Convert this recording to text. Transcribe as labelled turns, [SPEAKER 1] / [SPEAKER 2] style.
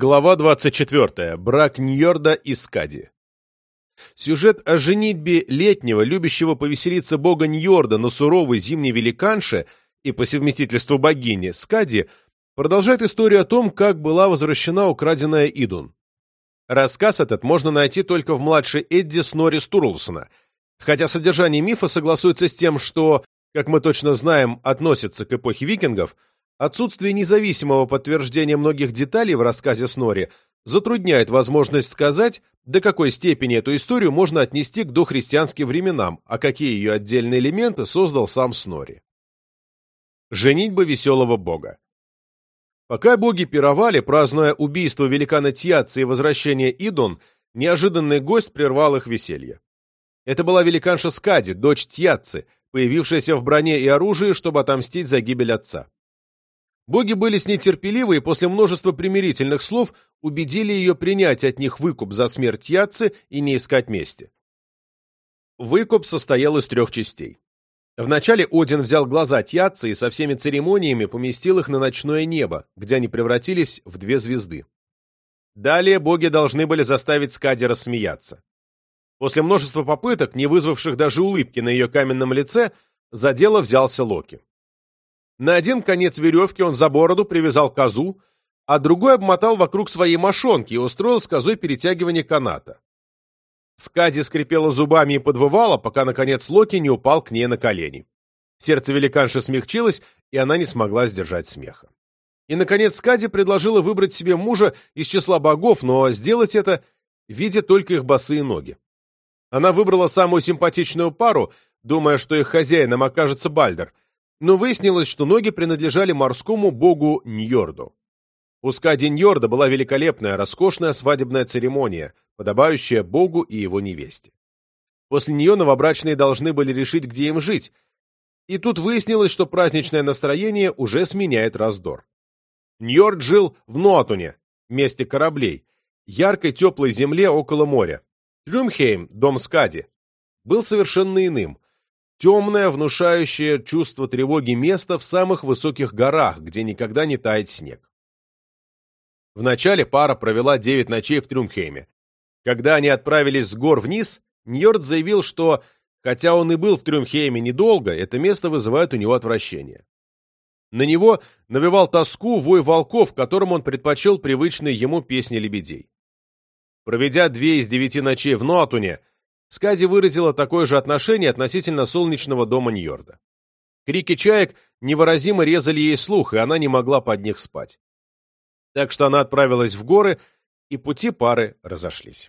[SPEAKER 1] Глава 24. Брак Ньорда и Скади. Сюжет о женитьбе летнего, любящего повеселиться бога Ньорда на суровой зимней великанше и по совместительству богини Скади продолжает историю о том, как была возвращена украденная Идун. Рассказ этот можно найти только в младшей Эдди Снори Стурлсона, хотя содержание мифа согласуется с тем, что, как мы точно знаем, относится к эпохе викингов – Отсутствие независимого подтверждения многих деталей в рассказе Снори затрудняет возможность сказать, до какой степени эту историю можно отнести к дохристианским временам, а какие ее отдельные элементы создал сам Снори. Женитьба веселого бога Пока боги пировали, празднуя убийство великана Тьяца и возвращение Идон, неожиданный гость прервал их веселье. Это была великанша Скади, дочь Тьяцы, появившаяся в броне и оружии, чтобы отомстить за гибель отца. Боги были с ней терпеливы и после множества примирительных слов убедили ее принять от них выкуп за смерть Яцы и не искать мести. Выкуп состоял из трех частей. Вначале Один взял глаза Тьяцы и со всеми церемониями поместил их на ночное небо, где они превратились в две звезды. Далее боги должны были заставить Скади рассмеяться. После множества попыток, не вызвавших даже улыбки на ее каменном лице, за дело взялся Локи. На один конец веревки он за бороду привязал козу, а другой обмотал вокруг своей мошонки и устроил с козой перетягивание каната. Скади скрипела зубами и подвывала, пока, наконец, Локи не упал к ней на колени. Сердце великанши смягчилось, и она не смогла сдержать смеха. И, наконец, Скади предложила выбрать себе мужа из числа богов, но сделать это, видя только их босые ноги. Она выбрала самую симпатичную пару, думая, что их хозяином окажется Бальдер — но выяснилось, что ноги принадлежали морскому богу Ньорду. У Скади Ньорда была великолепная, роскошная свадебная церемония, подобающая богу и его невесте. После нее новобрачные должны были решить, где им жить, и тут выяснилось, что праздничное настроение уже сменяет раздор. Ньорд жил в Нуатуне, месте кораблей, яркой теплой земле около моря. Трюмхейм, дом Скади, был совершенно иным, Темное, внушающее чувство тревоги место в самых высоких горах, где никогда не тает снег. Вначале пара провела девять ночей в Трюмхейме. Когда они отправились с гор вниз, Ньорд заявил, что, хотя он и был в Трюмхейме недолго, это место вызывает у него отвращение. На него навевал тоску вой волков, которым он предпочел привычные ему песни лебедей. Проведя две из девяти ночей в Нуатуне, Скади выразила такое же отношение относительно солнечного дома Ньорда. Крики чаек невыразимо резали ей слух, и она не могла под них спать. Так что она отправилась в горы, и пути пары разошлись.